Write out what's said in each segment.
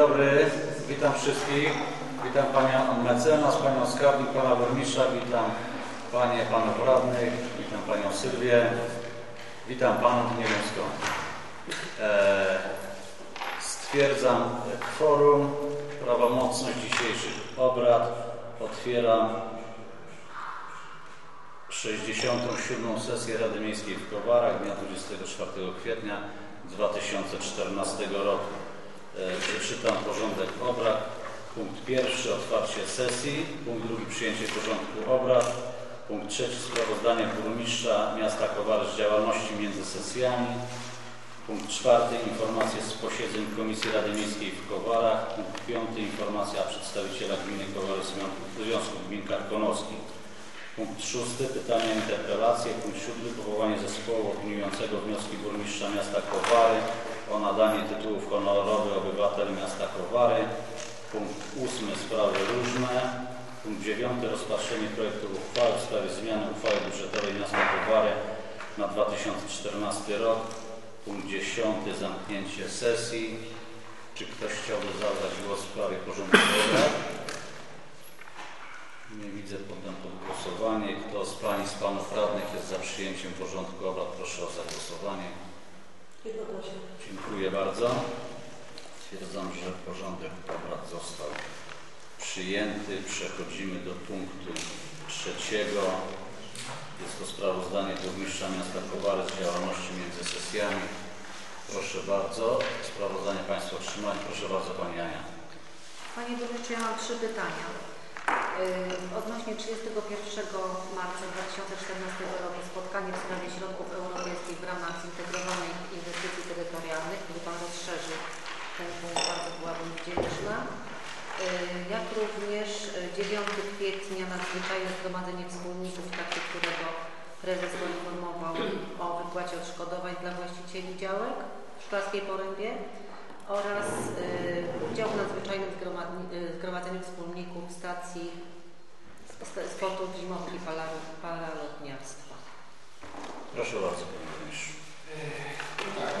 dobry, witam wszystkich. Witam Panią Mecenas, Panią Skarbnik, Pana Burmistrza, witam Panie, Panów Radnych, witam Panią Sylwię, witam Panów, nie wiem skąd. E, stwierdzam kworum, prawomocność dzisiejszych obrad. Otwieram 67. sesję Rady Miejskiej w Kowarach dnia 24 kwietnia 2014 roku. E, przeczytam porządek obrad. Punkt pierwszy otwarcie sesji. Punkt drugi przyjęcie porządku obrad. Punkt trzeci sprawozdanie burmistrza miasta Kowary z działalności między sesjami. Punkt czwarty informacje z posiedzeń Komisji Rady Miejskiej w Kowarach. Punkt piąty informacja przedstawiciela gminy Kowary Związku Gmin Karkonoskich. Punkt szósty pytania interpelacje. Punkt siódmy powołanie zespołu opiniującego wnioski burmistrza miasta Kowary o nadanie tytułów honorowy obywatel miasta Kowary. Punkt ósmy sprawy różne. Punkt dziewiąty rozpatrzenie projektu uchwały w sprawie zmiany uchwały budżetowej miasta Kowary na 2014 rok. Punkt dziesiąty zamknięcie sesji. Czy ktoś chciałby zabrać głos w sprawie porządku obrad? Nie widzę, poddam pod głosowanie. Kto z Pań i z Panów Radnych jest za przyjęciem porządku obrad, proszę o zagłosowanie. Dziękuję bardzo. Stwierdzam, że porządek obrad został przyjęty. Przechodzimy do punktu trzeciego. Jest to sprawozdanie burmistrza miasta Kowary z działalności między sesjami. Proszę bardzo. Sprawozdanie Państwo otrzymali. Proszę bardzo Pani Ania. Panie Burmistrzu, ja mam trzy pytania. Yy, Odnośnie 31 marca 2014 roku spotkanie w sprawie środków europejskich w ramach zintegrowanej inwestycji terytorialnych, gdyby Pan rozszerzył ten punkt, bardzo byłabym wdzięczna. Yy, Jak również yy, 9 kwietnia nadzwyczajne zgromadzenie wspólników, w trakcie którego prezes poinformował o wypłacie odszkodowań dla właścicieli działek w Szklarskiej Porębie oraz y, udział w nadzwyczajnym y, zgromadzeniu wspólników stacji st- sportu zimowki pala- paralotniarstwa. Proszę bardzo Panie Burmistrzu. Tak,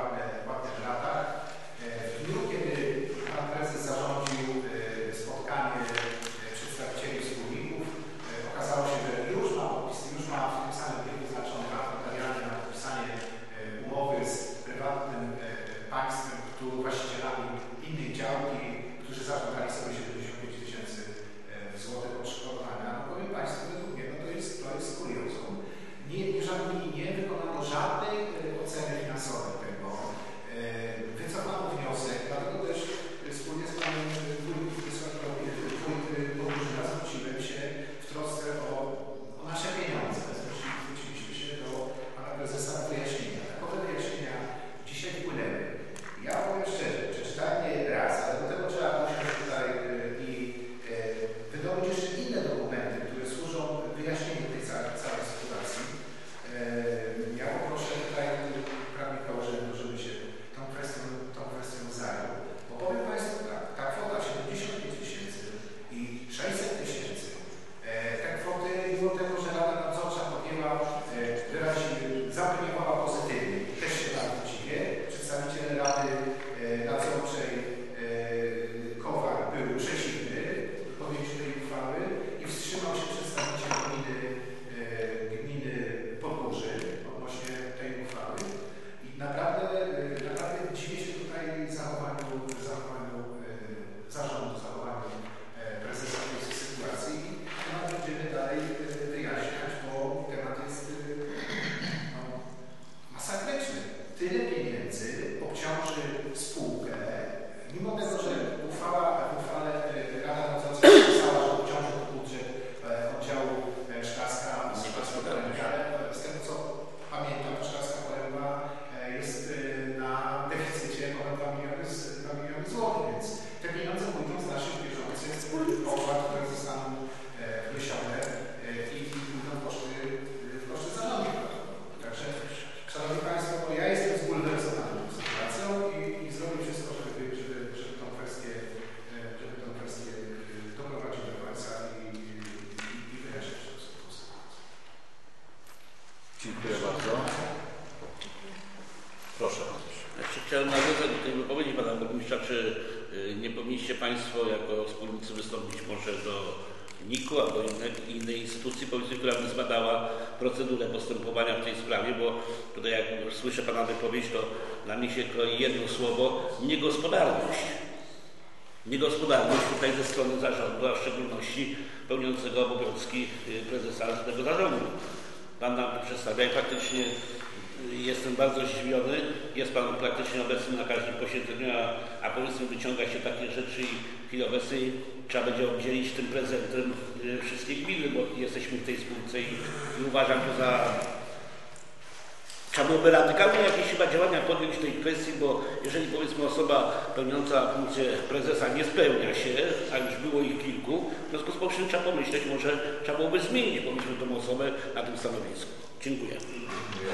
quart, eh, quart de relata, eh, Fliu, niegospodarność. Niegospodarność tutaj ze strony zarządu, a w szczególności pełniącego obowiązki y, prezesa tego zarządu. Pan nam przedstawia i praktycznie y, jestem bardzo zdziwiony. Jest Pan praktycznie obecny na każdym posiedzeniu, a, a powiedzmy wyciąga się takie rzeczy i w chwili obecnej trzeba będzie obdzielić tym prezentem y, wszystkie gminy, bo jesteśmy w tej spółce i, i uważam to za Trzeba byłoby radykalnie jakieś chyba działania podjąć w tej kwestii, bo jeżeli powiedzmy osoba pełniąca funkcję prezesa nie spełnia się, a już było ich kilku, w związku z powyższym trzeba pomyśleć, może trzeba byłoby zmienić pomyślmy tą osobę na tym stanowisku. Dziękuję. Dziękuję.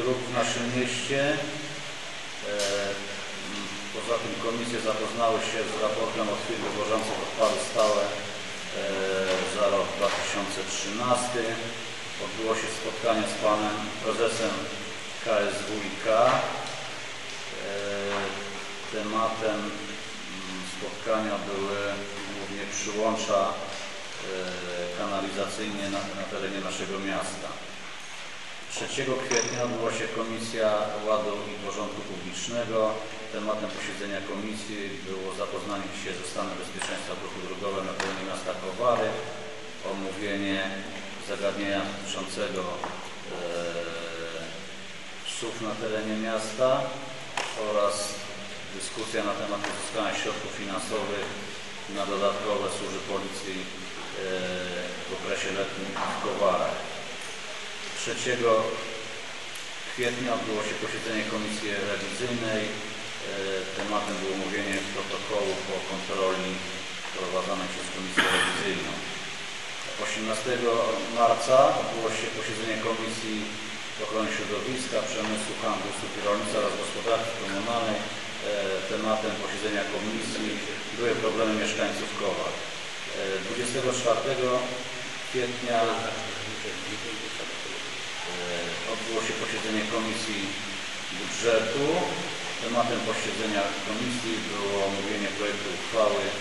Dróg w naszym mieście. E, Poza tym komisje zapoznały się z raportem od firm wywożących odpady stałe e, za rok 2013. Odbyło się spotkanie z panem prezesem KSWiK. E, Tematem spotkania były głównie przyłącza kanalizacyjne na, na terenie naszego miasta. 3 kwietnia odbyła się Komisja Ładu i Porządku Publicznego. Tematem posiedzenia komisji było zapoznanie się ze stanem bezpieczeństwa w ruchu drogowym na terenie miasta Kowary, omówienie zagadnienia dotyczącego e, psów na terenie miasta oraz dyskusja na temat uzyskania środków finansowych na dodatkowe służby policji e, w okresie letnim w Kowarach. 3 kwietnia odbyło się posiedzenie Komisji Rewizyjnej. E, Tematem było omówienie protokołu po kontroli prowadzonej przez Komisję Rewizyjną. 18 marca odbyło się posiedzenie Komisji Ochrony Środowiska, Przemysłu, Handlu, Usług i Rolnictwa oraz Gospodarki Komunalnej. E, Tematem posiedzenia komisji były problemy mieszkańców Kowal. E, 24 kwietnia E, Odbyło się posiedzenie Komisji Budżetu. Tematem posiedzenia komisji było omówienie projektu uchwały e,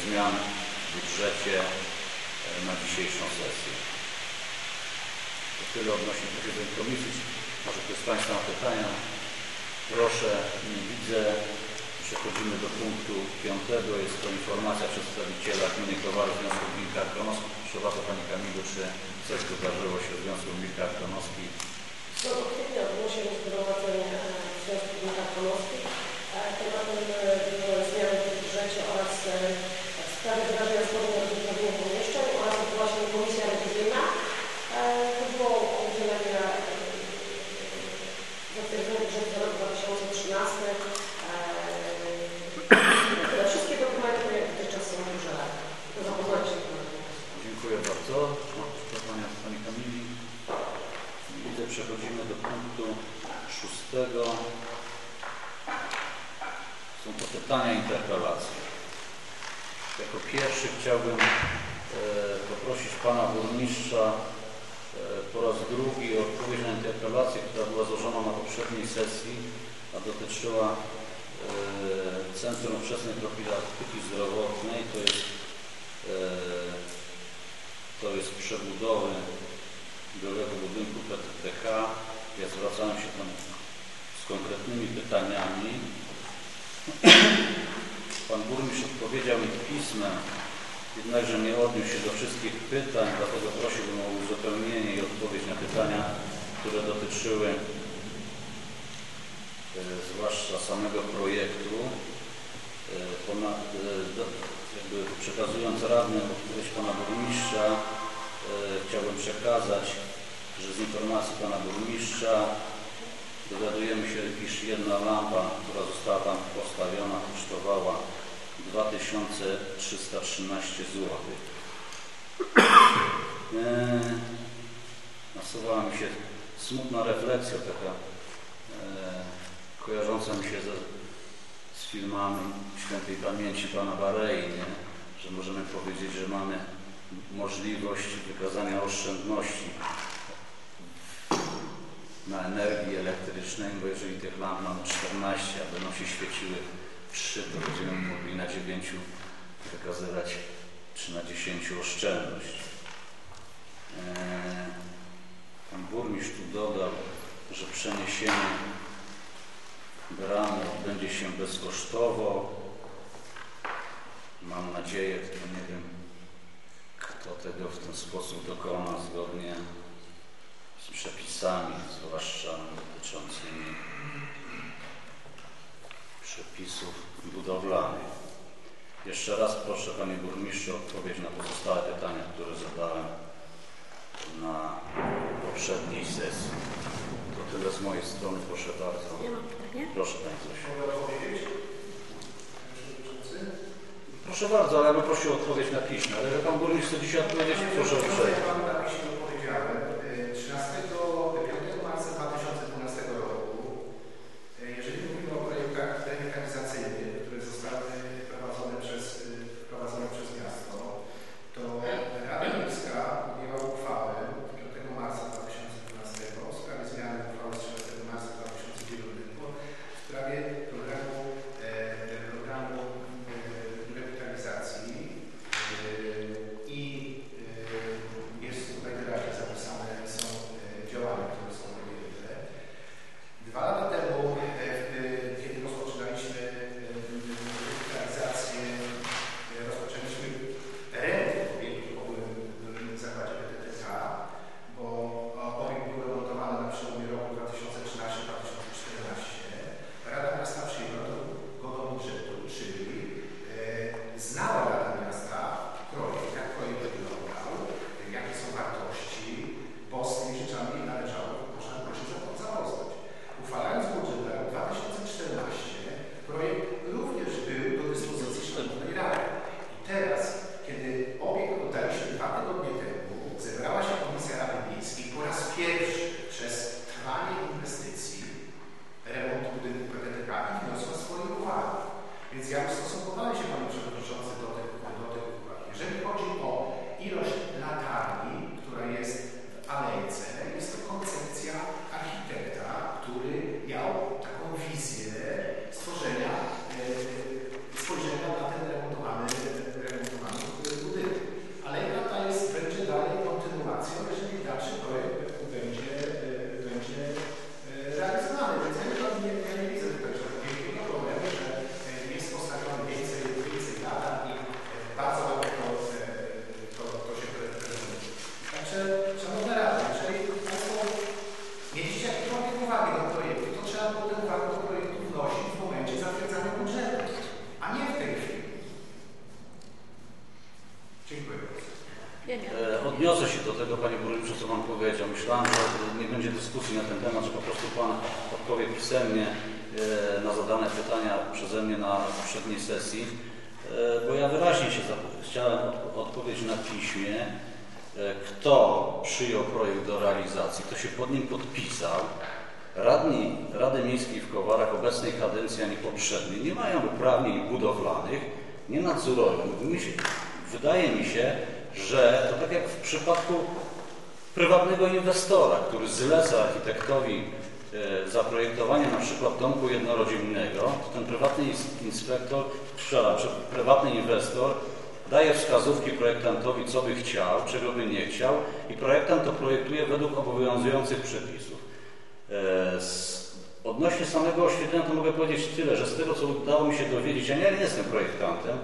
zmian w budżecie e, na dzisiejszą sesję. To tyle odnośnie posiedzeń komisji. Może ktoś z Państwa ma pytania? Proszę, nie widzę. Przechodzimy do punktu piątego. Jest to informacja przedstawiciela Gminy Kowary Związku Gmin Karkonoskich. Proszę bardzo Pani Kamilu, czy coś wydarzyło się w Związku Gmin Karkonoskich? 6 kwietnia odbyło się zgromadzenie e, Związku Gmin Tarnowskich. E, Tematem e, były zmiany w budżecie oraz e, w sprawie wyrażenia zgody na wybudowanie pomieszczeń oraz odbyła się komisja rewizyjna. E, To było udzielenie e, zatwierdzenia budżetu za rok 2013. E, Tyle. Wszystkie dokumenty jak dotychczas są duże. Do zapoznania Dziękuję bardzo. Pytania Pani Kamili. Widzę, przechodzimy do punktu szóstego. Są to pytania interpelacje. Jako pierwszy chciałbym e, poprosić Pana Burmistrza e, po raz drugi o odpowiedź na interpelację, która była złożona na poprzedniej sesji, a dotyczyła e, Centrum Wczesnej Profilaktyki Zdrowotnej. To jest, e, to jest przebudowy byłego budynku PTTK. Ja zwracałem się tam z konkretnymi pytaniami. Pan burmistrz odpowiedział mi pismem, jednakże nie odniósł się do wszystkich pytań, dlatego prosiłbym o uzupełnienie i odpowiedź na pytania, które dotyczyły e, zwłaszcza samego projektu. E, Ponad, e, do, jakby przekazując radnym odpowiedź pana burmistrza, e, chciałbym przekazać, że z informacji pana burmistrza dowiadujemy się, iż jedna lampa, która została tam postawiona, kosztowała 2313 zł. Eee, nasuwała mi się smutna refleksja taka eee, kojarząca mi się ze, z filmami świętej pamięci pana Barei, nie? że możemy powiedzieć, że mamy możliwość wykazania oszczędności na energii elektrycznej, bo jeżeli tych lamp mamy 14, a będą się świeciły 3, to będziemy mogli na 9 wykazywać, czy na 10 oszczędność. Eee, Pan burmistrz tu dodał, że przeniesienie bramy odbędzie się bezkosztowo. Mam nadzieję, tylko nie wiem, kto tego w ten sposób dokona zgodnie z przepisami, zwłaszcza dotyczącymi przepisów budowlanych. Jeszcze raz proszę Panie Burmistrzu o odpowiedź na pozostałe pytania, które zadałem na poprzedniej sesji. To tyle z mojej strony, proszę bardzo. Proszę Pani Zosiu. Mogę odpowiedzieć? Panie Przewodniczący? Proszę bardzo, ale ja bym prosił o odpowiedź na piśmie. Ale że Pan Burmistrz chce dzisiaj odpowiedzieć, proszę uprzejmie. Ja Panu architektowi e, zaprojektowanie na przykład domku jednorodzinnego, to ten prywatny ins- inspektor, prywatny inwestor daje wskazówki projektantowi, co by chciał, czego by nie chciał i projektant to projektuje według obowiązujących przepisów. E, Odnośnie samego oświetlenia to mogę powiedzieć tyle, że z tego co udało mi się dowiedzieć, ja nie jestem projektantem,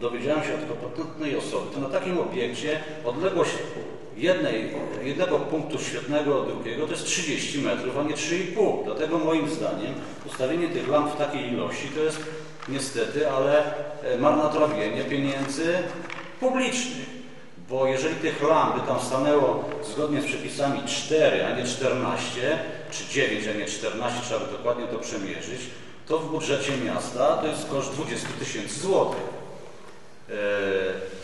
dowiedziałem się od kompetentnej osoby, to na takim obiekcie odległość jednej, jednego punktu świetnego od drugiego to jest 30 metrów, a nie 3,5. Dlatego moim zdaniem ustawienie tych lamp w takiej ilości to jest niestety, ale e, marnotrawienie pieniędzy publicznych. Bo jeżeli tych lamp by tam stanęło zgodnie z przepisami 4, a nie 14, czy 9, a nie 14, trzeba by dokładnie to przemierzyć, to w budżecie miasta to jest koszt 20 tysięcy złotych. E,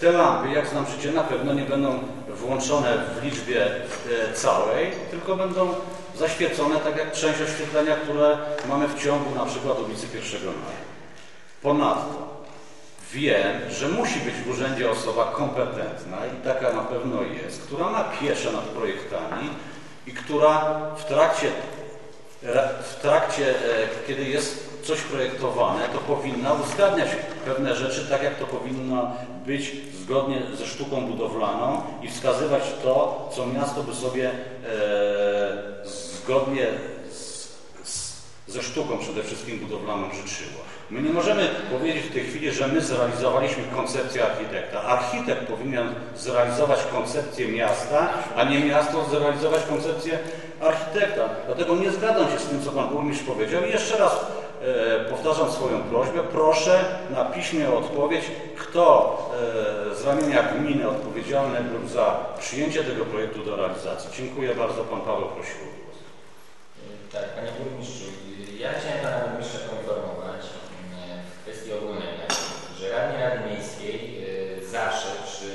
Te lampy, jak znam życie, na pewno nie będą włączone w liczbie e, całej, tylko będą zaświecone tak jak część oświetlenia, które mamy w ciągu na przykład ulicy 1 Maja. Ponadto wiem, że musi być w urzędzie osoba kompetentna i taka na pewno jest, która ma pieczę nad projektami i która w trakcie, w trakcie e, kiedy jest coś projektowane, to powinna uzgadniać pewne rzeczy tak, jak to powinno być zgodnie ze sztuką budowlaną i wskazywać to, co miasto by sobie e, zgodnie ze sztuką przede wszystkim budowlaną życzyło. My nie możemy powiedzieć w tej chwili, że my zrealizowaliśmy koncepcję architekta. Architekt powinien zrealizować koncepcję miasta, a nie miasto zrealizować koncepcję architekta. Dlatego nie zgadzam się z tym, co Pan Burmistrz powiedział. I jeszcze raz e, powtarzam swoją prośbę. Proszę na piśmie o odpowiedź, kto e, z ramienia gminy odpowiedzialny był za przyjęcie tego projektu do realizacji. Dziękuję bardzo. Pan Paweł prosił o głos. Tak, Panie Burmistrzu, ja chciałem Pana Burmistrza poinformować mm, w kwestii ogólnej, że radni Rady Miejskiej y, zawsze przy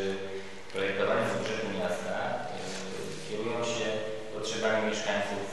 projektowaniu budżetu miasta y, kierują się potrzebami mieszkańców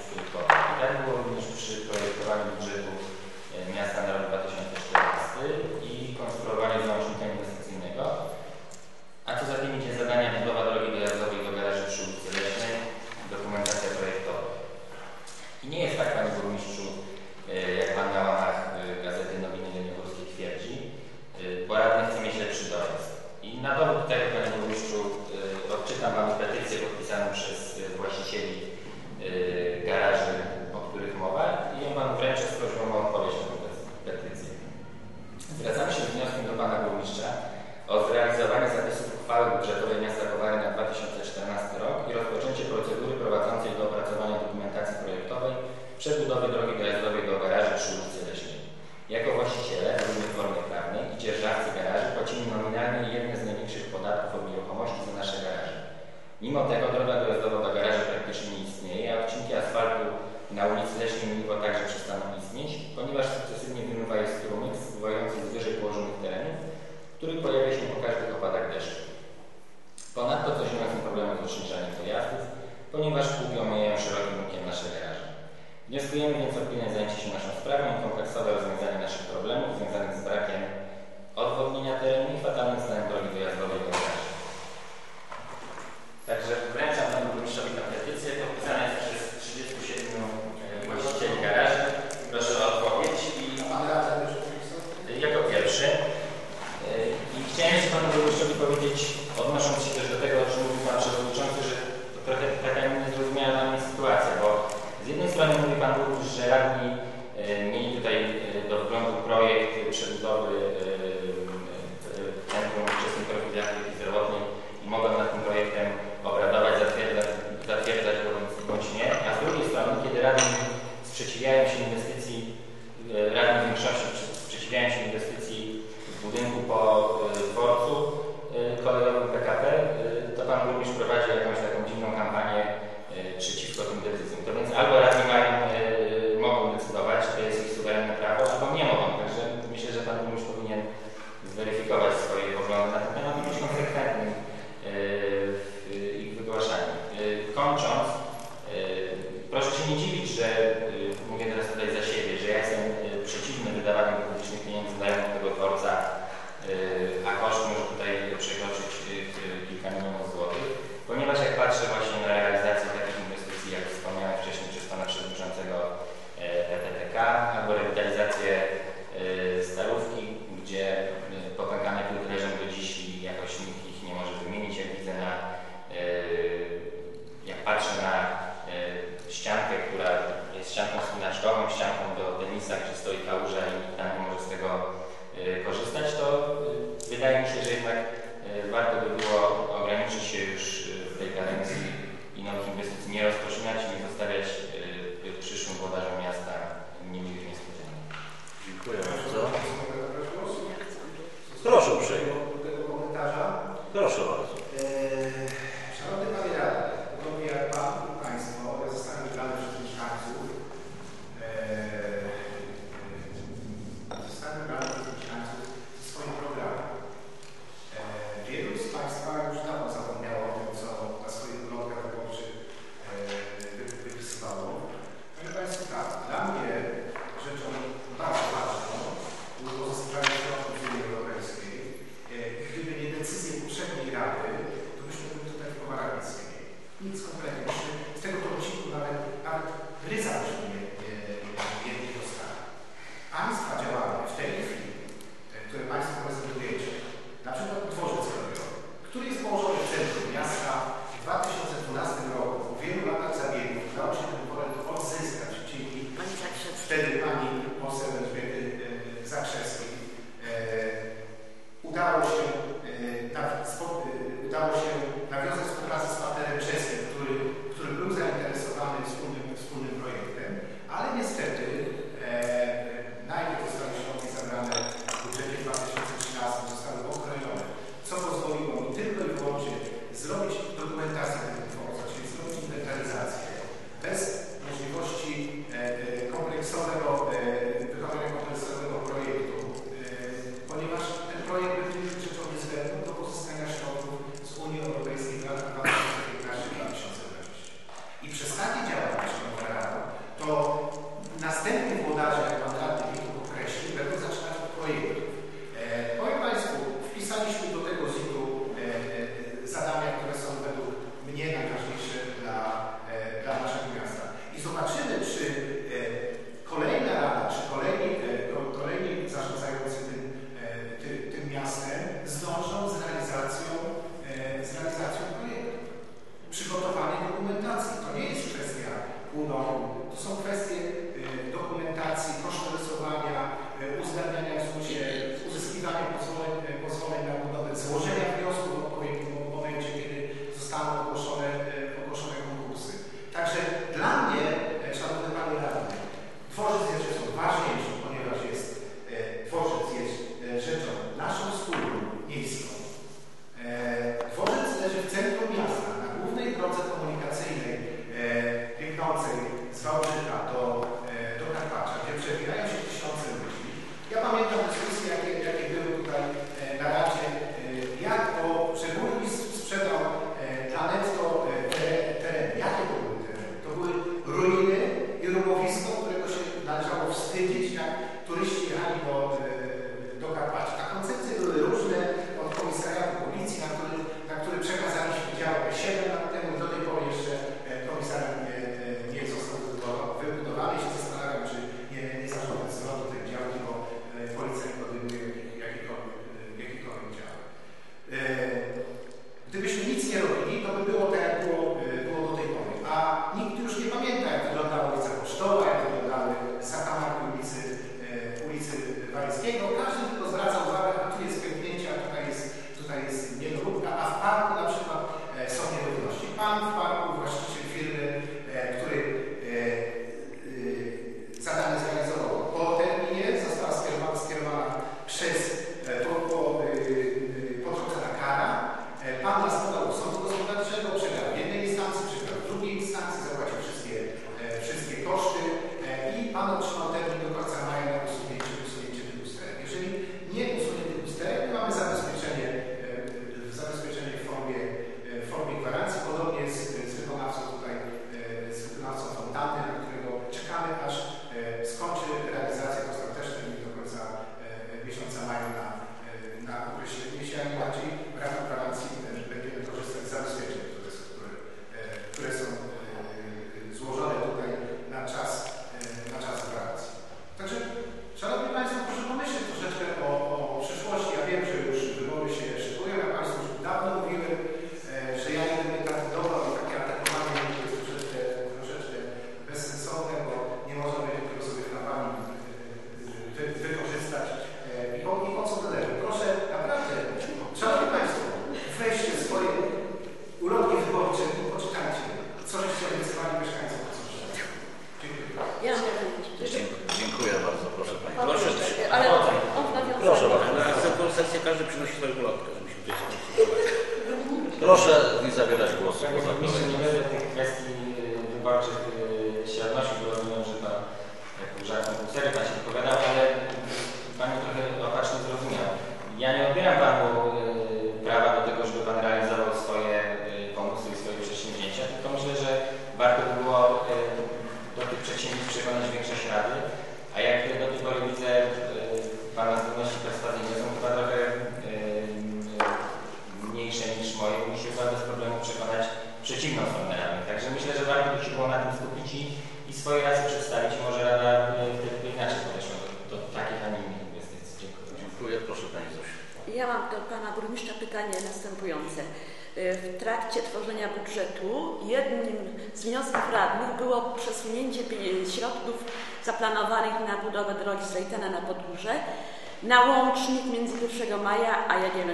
nikt już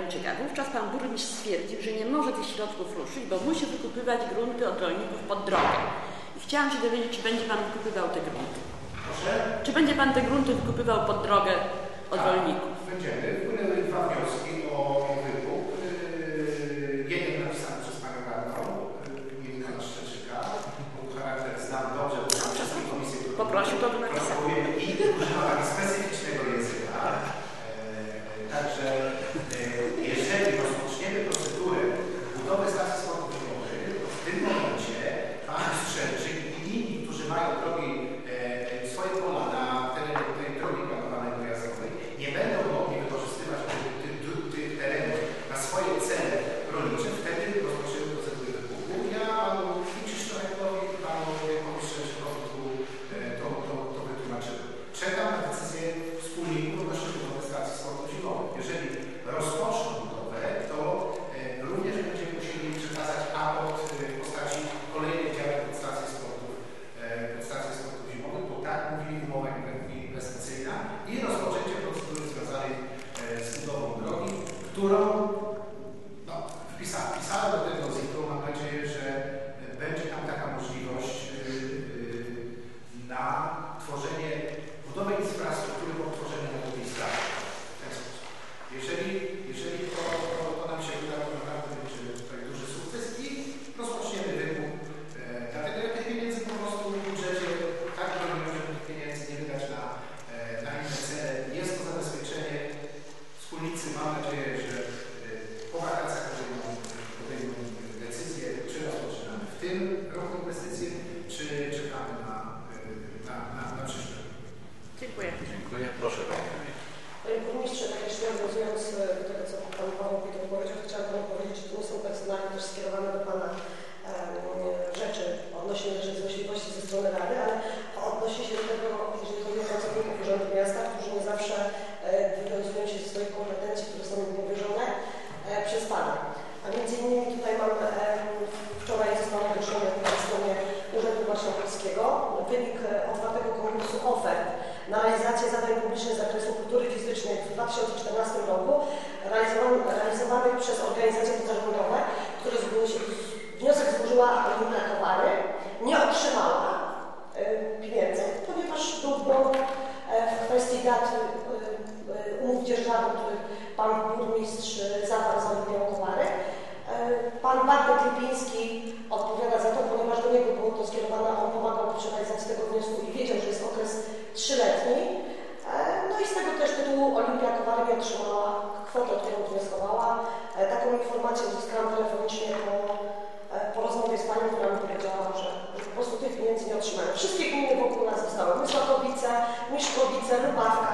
Koreańczyka. Wówczas pan burmistrz stwierdził, że nie może tych środków ruszyć, bo musi wykupywać grunty od rolników pod drogę. I chciałam się dowiedzieć, czy będzie pan wykupywał te grunty. Proszę? Czy będzie pan te grunty wykupywał pod drogę od tak. rolników? Będziemy. Wpłynęły dwa wnioski otrzymała kwotę, którą wnioskowała. E, taką informację uzyskałam telefonicznie po, e, po rozmowie z panią, która mi powiedziała, że po prostu tych pieniędzy nie otrzymałem. Wszystkie gminy wokół nas zostały: Mysłakowice, Miszkowice, Lubawka,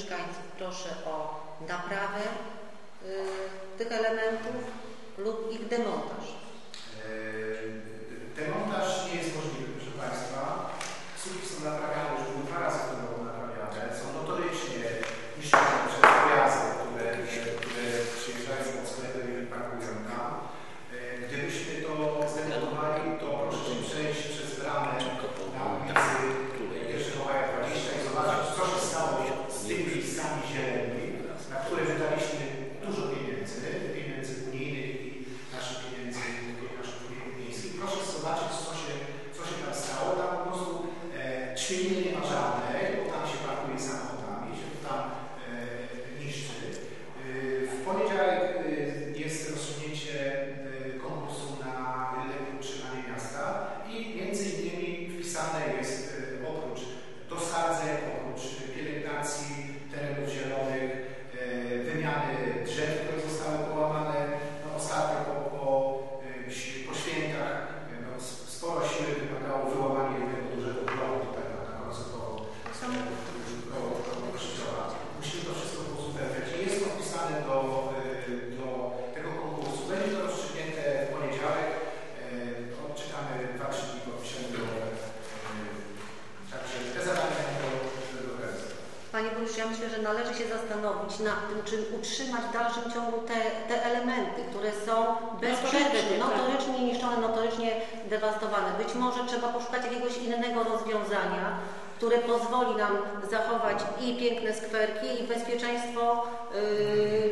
mieszkańców. Proszę o naprawę. ja myślę, że należy się zastanowić nad tym, czy utrzymać w dalszym ciągu te, te elementy, które są bez notorycznie tak. niszczone, notorycznie dewastowane. Być może trzeba poszukać jakiegoś innego rozwiązania, które pozwoli nam zachować i piękne skwerki, i bezpieczeństwo. Yy,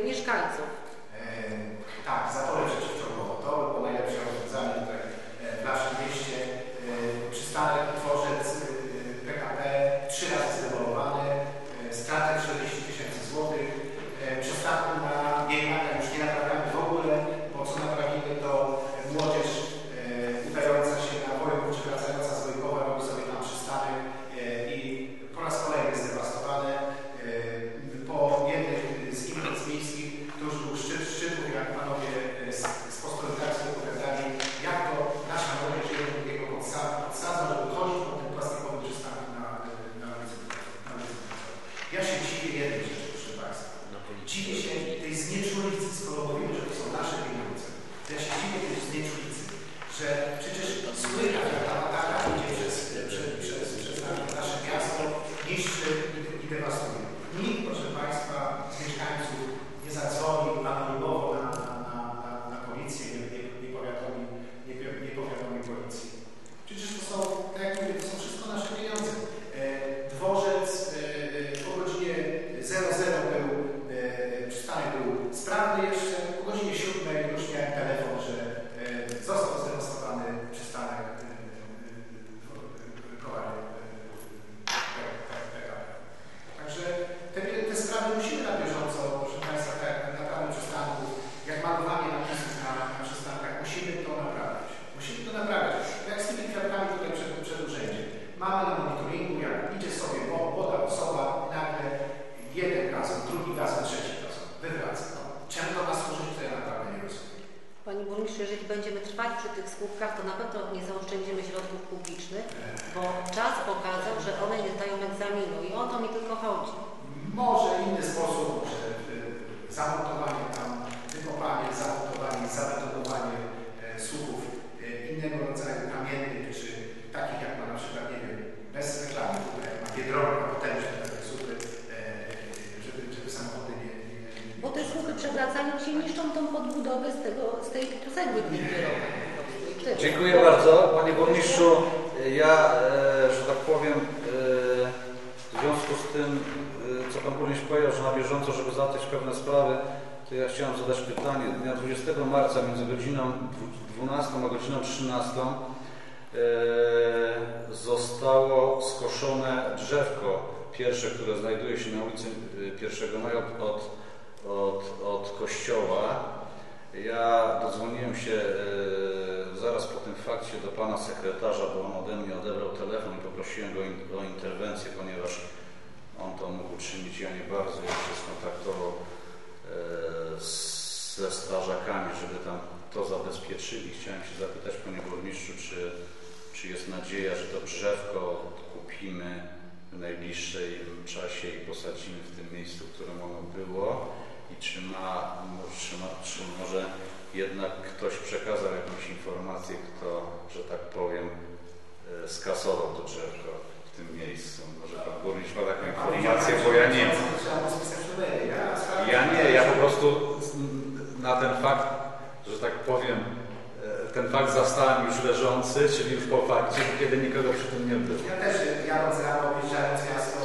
Dziękuję bardzo. Panie Burmistrzu, ja, e, że tak powiem, e, w związku z tym, e, co Pan Burmistrz powiedział, że na bieżąco, żeby załatwić pewne sprawy, to ja chciałem zadać pytanie. Dnia 20 marca między godziną 12 a godziną 13 zostało skoszone drzewko pierwsze, które znajduje się na ulicy 1 Maja od, od, od kościoła. Ja dodzwoniłem się zaraz po tym fakcie do pana sekretarza, bo on ode mnie odebrał telefon i poprosiłem go in, o interwencję, ponieważ on to mógł uczynić, ja nie bardzo, jak się skontaktował e, z, ze strażakami, żeby tam to zabezpieczyli. Chciałem się zapytać, panie burmistrzu, czy, czy jest nadzieja, że to drzewko kupimy w najbliższej czasie i posadzimy w tym miejscu, w którym ono było i czy, ma, czy, ma, czy może jednak ktoś przekazał jakąś informację, kto, że tak powiem, e, skasował to drzewko w tym miejscu. Może pan burmistrz ma taką informację, bo ja nie. Ja nie, ja po prostu na ten fakt, że tak powiem, e, ten fakt zastałem już leżący, czyli już po fakcie, kiedy nikogo przy tym nie było. Ja też jadąc rano, objeżdżając miasto,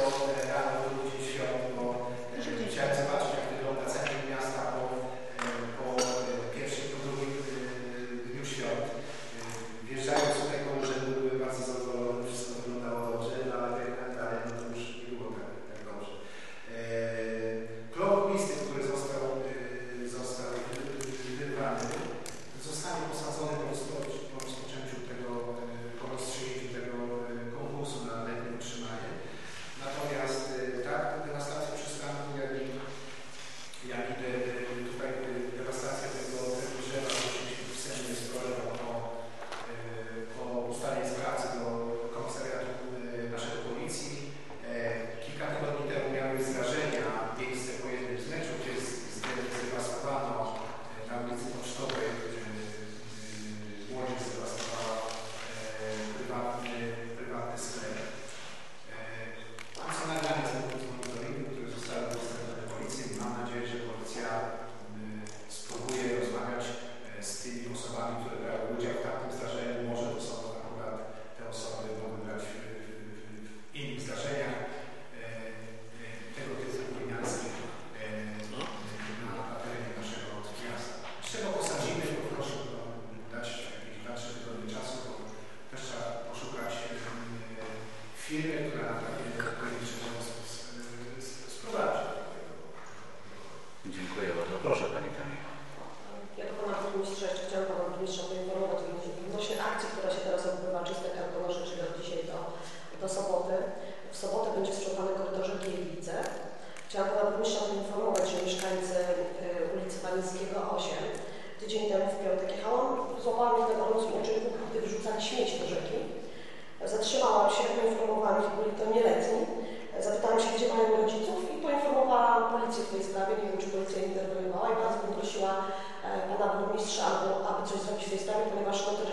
Spirit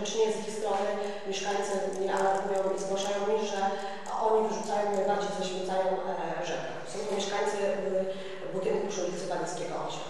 merytorycznie, z ich strony mieszkańcy mi alarmują i zgłaszają mi, że oni wyrzucają, najbardziej zaśmiecają e, rzekę. Są to mieszkańcy y, budynku przy ulicy Banickiego 8.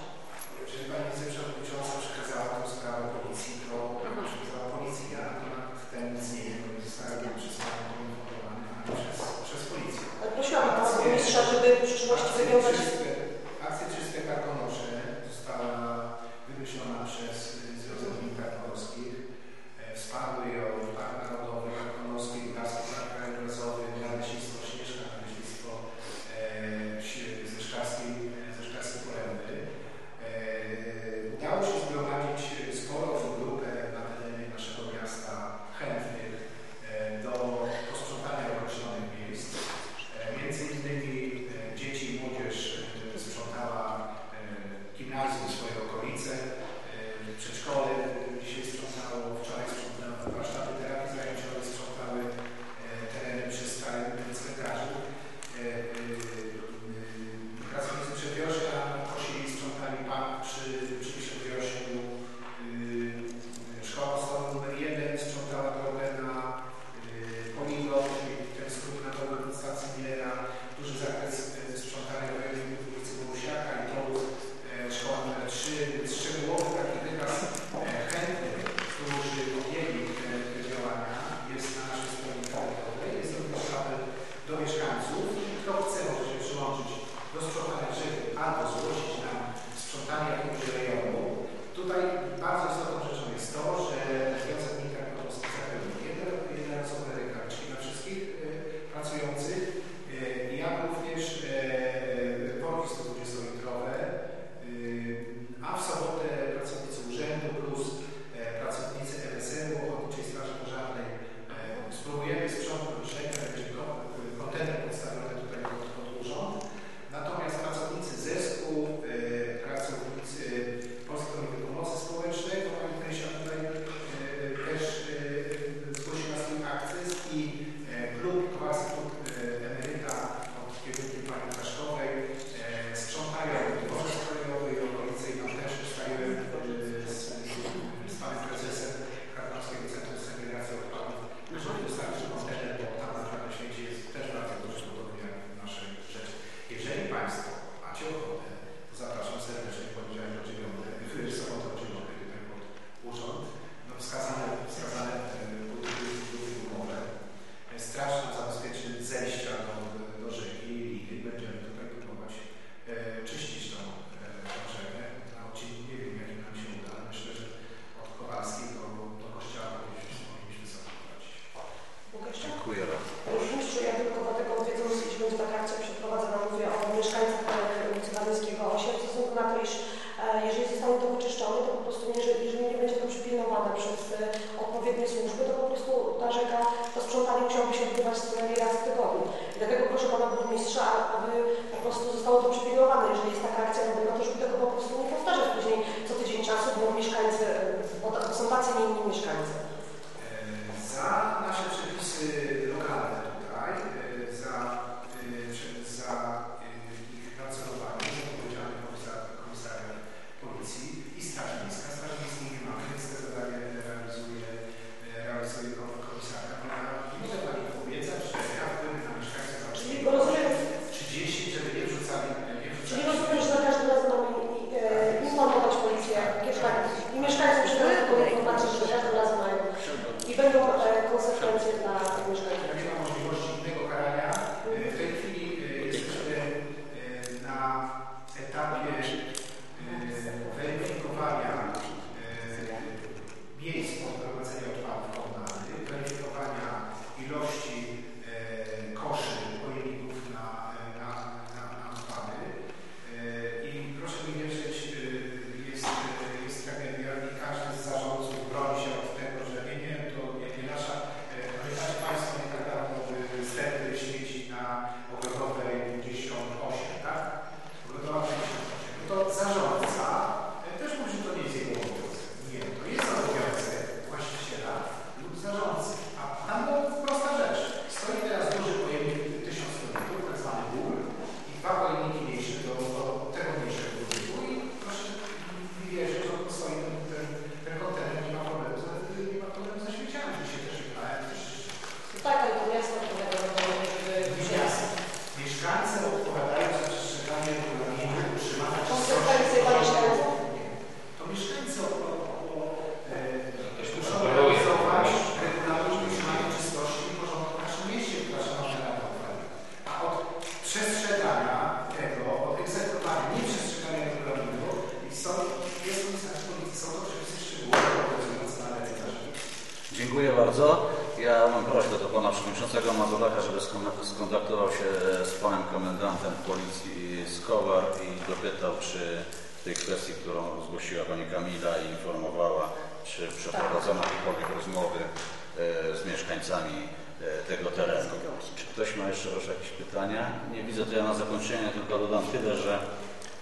zakończenie tylko dodam tyle, że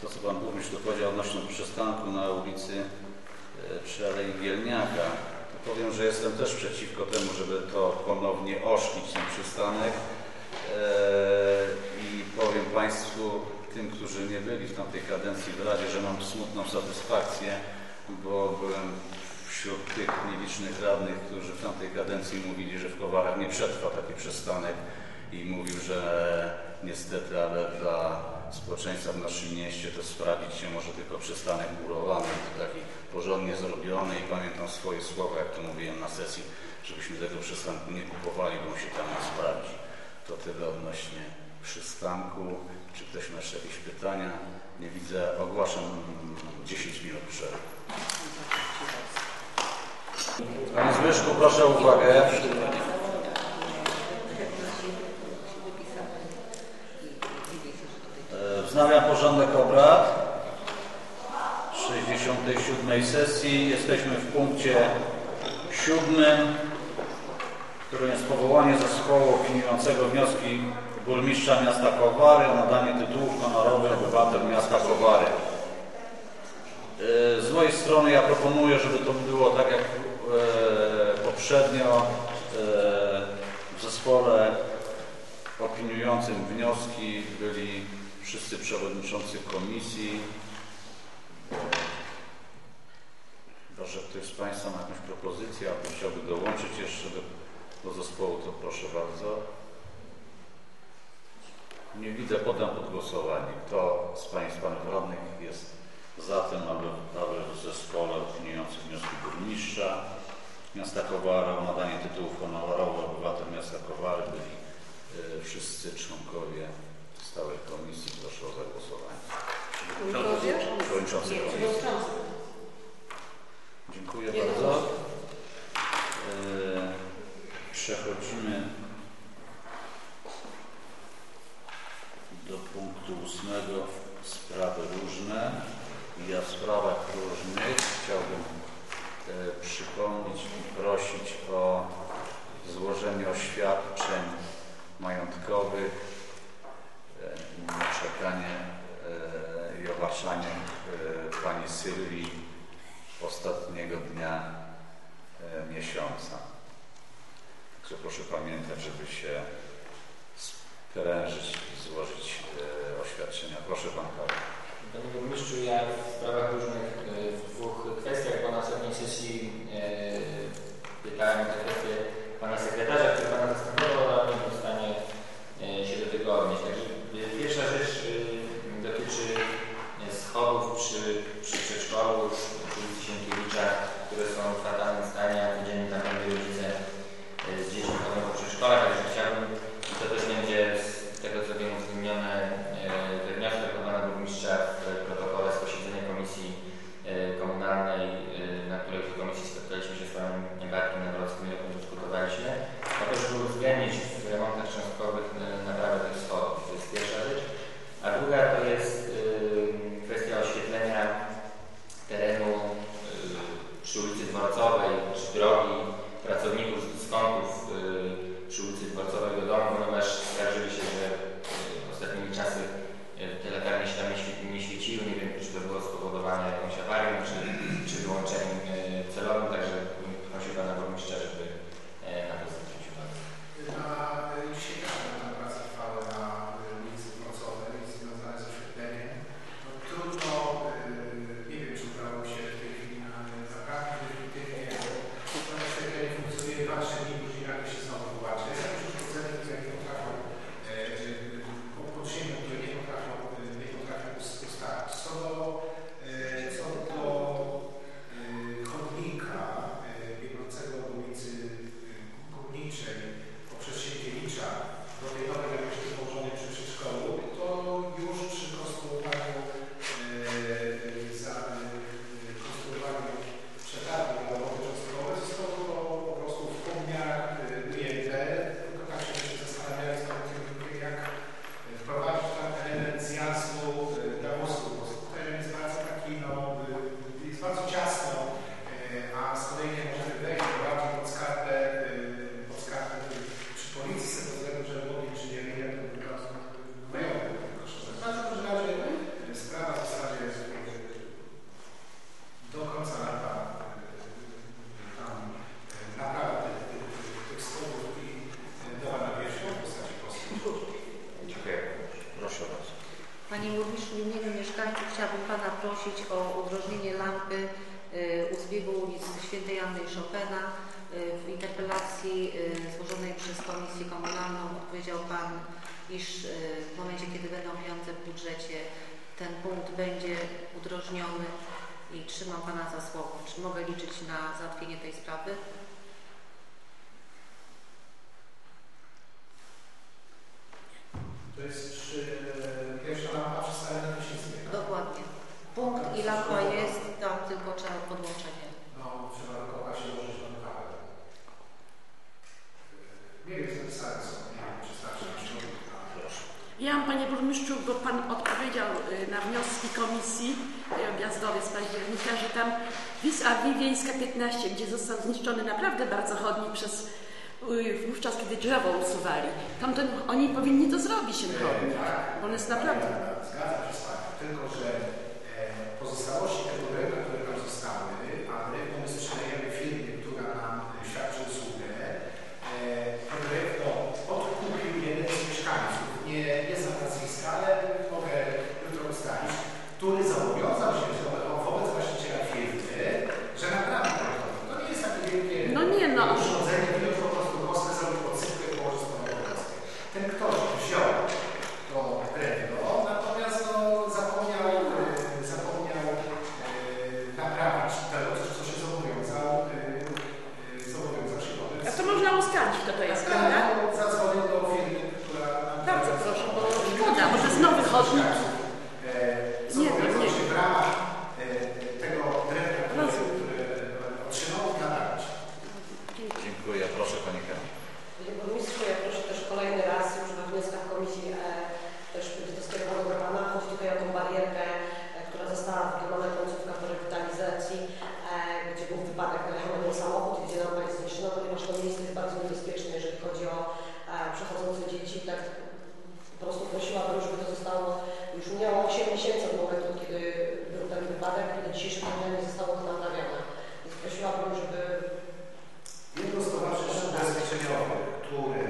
to, co Pan Burmistrz tu powiedział odnośnie przystanku na ulicy e, przy Alei Gielniaka, to powiem, że jestem też przeciwko temu, żeby to ponownie oszlić ten przystanek. E, I powiem Państwu, tym, którzy nie byli w tamtej kadencji w Radzie, że mam smutną satysfakcję, bo byłem wśród tych nielicznych radnych, którzy w tamtej kadencji mówili, że w Kowarach nie przetrwa taki przystanek i mówił, że niestety, ale dla społeczeństwa w naszym mieście to sprawić się może tylko przystanek murowany, taki porządnie zrobiony i pamiętam swoje słowa, jak to mówiłem na sesji, żebyśmy tego przystanku nie kupowali, bo się tam nie sprawdzi. To tyle odnośnie przystanku. Czy ktoś ma jeszcze jakieś pytania? Nie widzę. Ogłaszam 10 minut przerwy. Panie Zbyszku, proszę o uwagę. Wznawiam porządek obrad 67 sesji. Jesteśmy w punkcie 7, którym jest powołanie zespołu opiniującego wnioski burmistrza miasta Kowary o nadanie tytułu honorowy obywatel miasta Kowary. E, z mojej strony ja proponuję, żeby to było tak jak e, poprzednio e, w zespole opiniującym wnioski byli wszyscy przewodniczący komisji. Proszę, ktoś z Państwa ma jakąś propozycję, albo chciałby dołączyć jeszcze do, do zespołu, to proszę bardzo. Nie widzę, podam pod głosowanie. Kto z Państwa radnych jest za tym, aby wyprawę w zespole opiniujących wnioski burmistrza miasta Kowara nadanie tytułów honorowych obywatel miasta Kowary byli y, wszyscy członkowie stałej komisji. Proszę o zagłosowanie. Przewodniczący komisji. Dziękuję bardzo. E, przechodzimy do punktu ósmego sprawy różne. Ja w sprawach różnych chciałbym e, przypomnieć i prosić o złożenie oświadczeń majątkowych spotkanie e, i ogłaszanie e, pani Sylwii ostatniego dnia e, miesiąca. Także proszę pamiętać, żeby się sprężyć i złożyć oświadczenia. Proszę pan Paweł. Panie Burmistrzu, ja w sprawach różnych, w dwóch kwestiach po następnej sesji pytałem o kwestię pana sekretarza, który pana zastanowił Wałusz, ulicy Sienkiewicza, które są w fatalnym stanie, a codziennie na rodzice y, z dziećmi chodzą po przedszkolach. go usuwali. Tamten, oni powinni to zrobić, ten chodnik. On jest naprawdę... Zgadzam się z Panem, tylko że e, pozostałości tego samochód, gdzie lampa jest zniszczona, no, ponieważ to miejsce jest tak bardzo niebezpieczne, jeżeli chodzi o e, przechodzące dzieci. Tak po prostu prosiłabym, żeby to zostało, już minęło 8 miesięcy od momentu, kiedy był ten wypadek i do dzisiejszego nie zostało to naprawione. Więc prosiłabym, żeby... Inwestowawcze tak. ubezpieczeniowe, które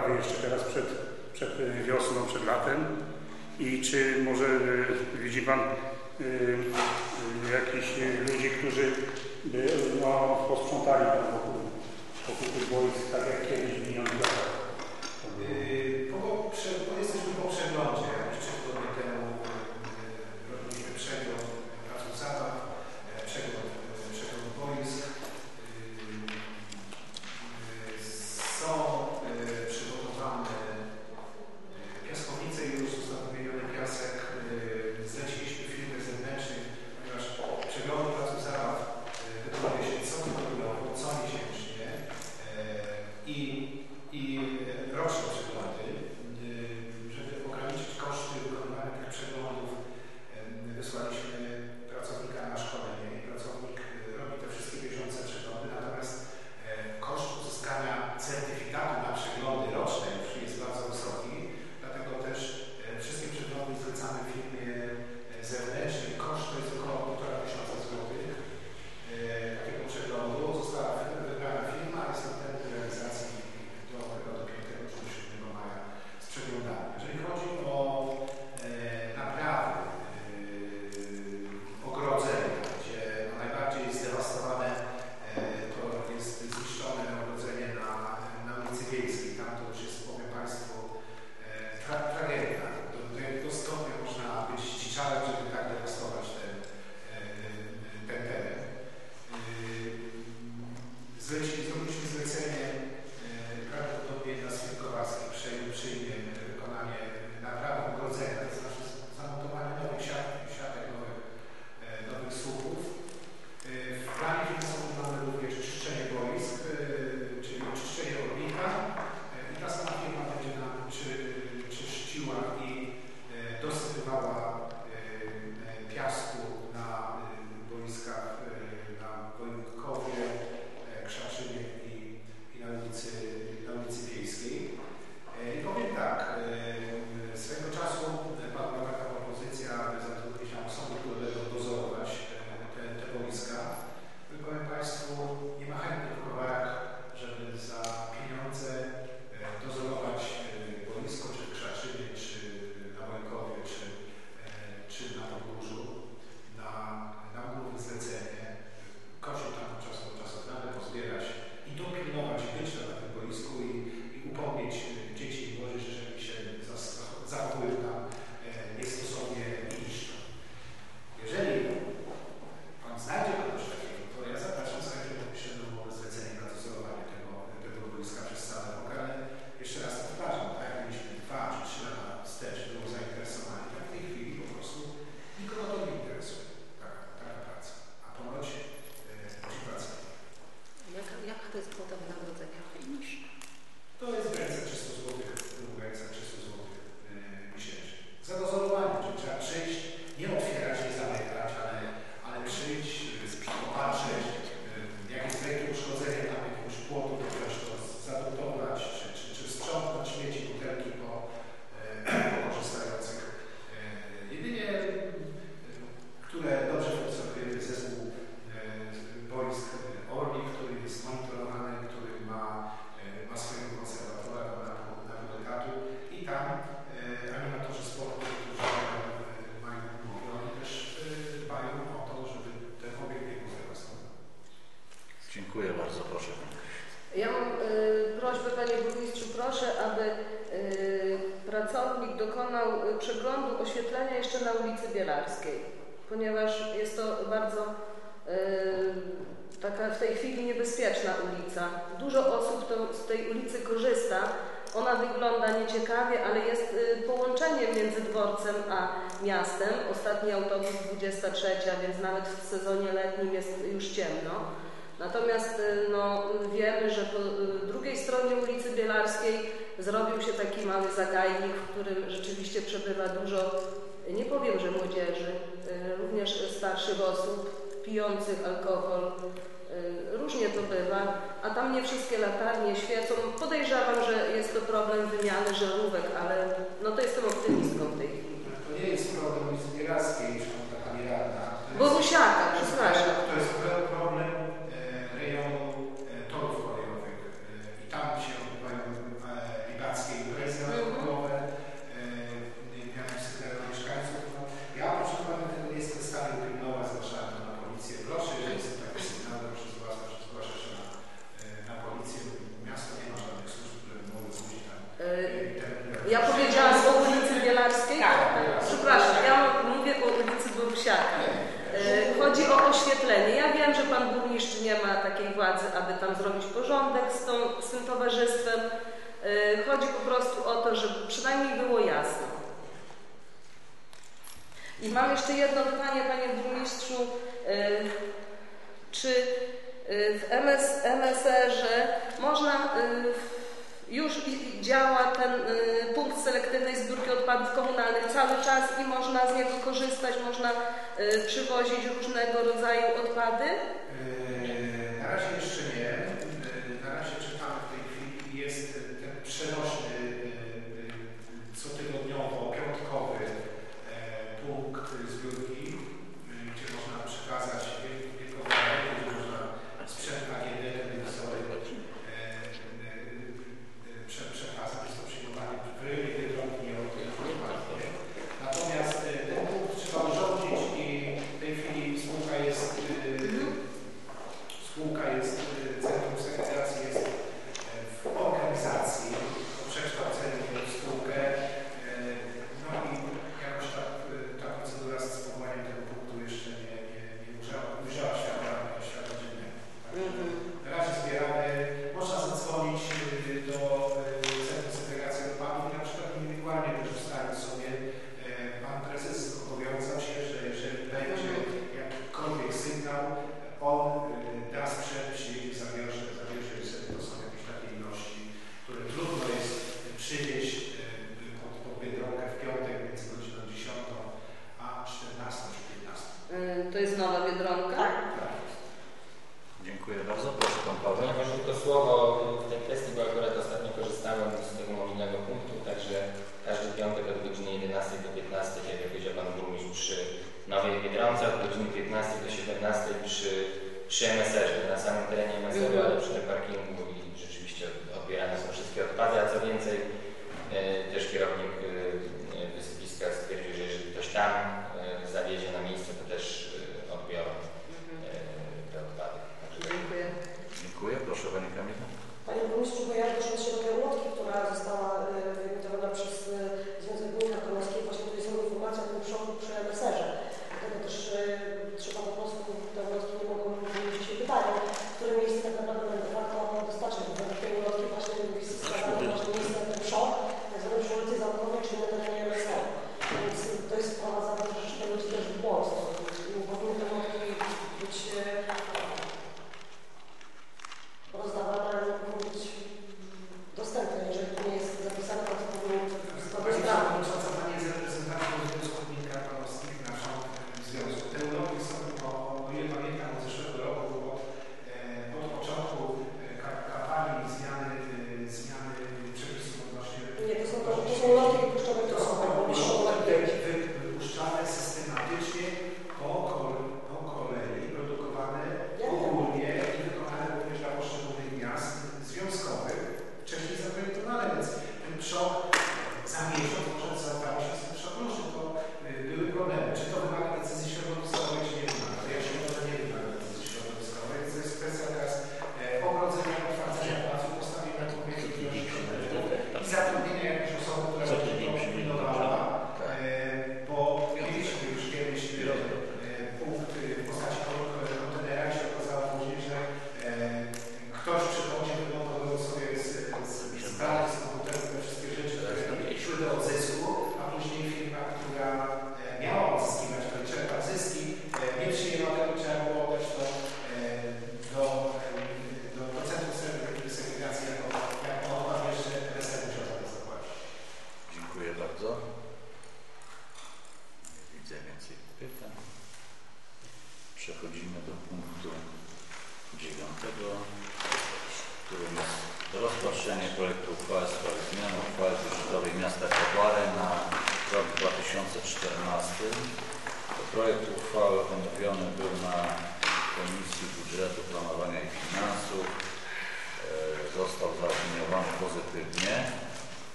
uprawy jeszcze teraz przed, przed e, wiosną, przed latem? I czy może e, widzi Pan e, jakichś ludzi, którzy by no, posprzątali tam wokół, wokół tych boisk, tak jak kiedyś w minionych latach? Yy, po, po, jesteśmy po przeglądzie. Catholic uh, trzecia, więc nawet w sezonie letnim jest już ciemno. Natomiast y, no, wiemy, że po y, drugiej stronie ulicy Bielarskiej zrobił się taki mały zagajnik, w którym rzeczywiście przebywa dużo, nie powiem, że młodzieży, y, również starszych osób pijących alkohol. Różnie to bywa, a tam nie wszystkie latarnie świecą. Podejrzewam, że jest to problem wymiany żarówek, ale no to jestem optymistką w tej chwili. To nie jest problem inspiracji. Vamos, Chata. I mam jeszcze jedno pytanie, panie burmistrzu. Y, czy y, w MS, MSR-ze można y, już działa ten punkt selektywnej zbiórki odpadów komunalnych cały czas i można z niego korzystać, można przywozić różnego rodzaju odpady? Na razie jeszcze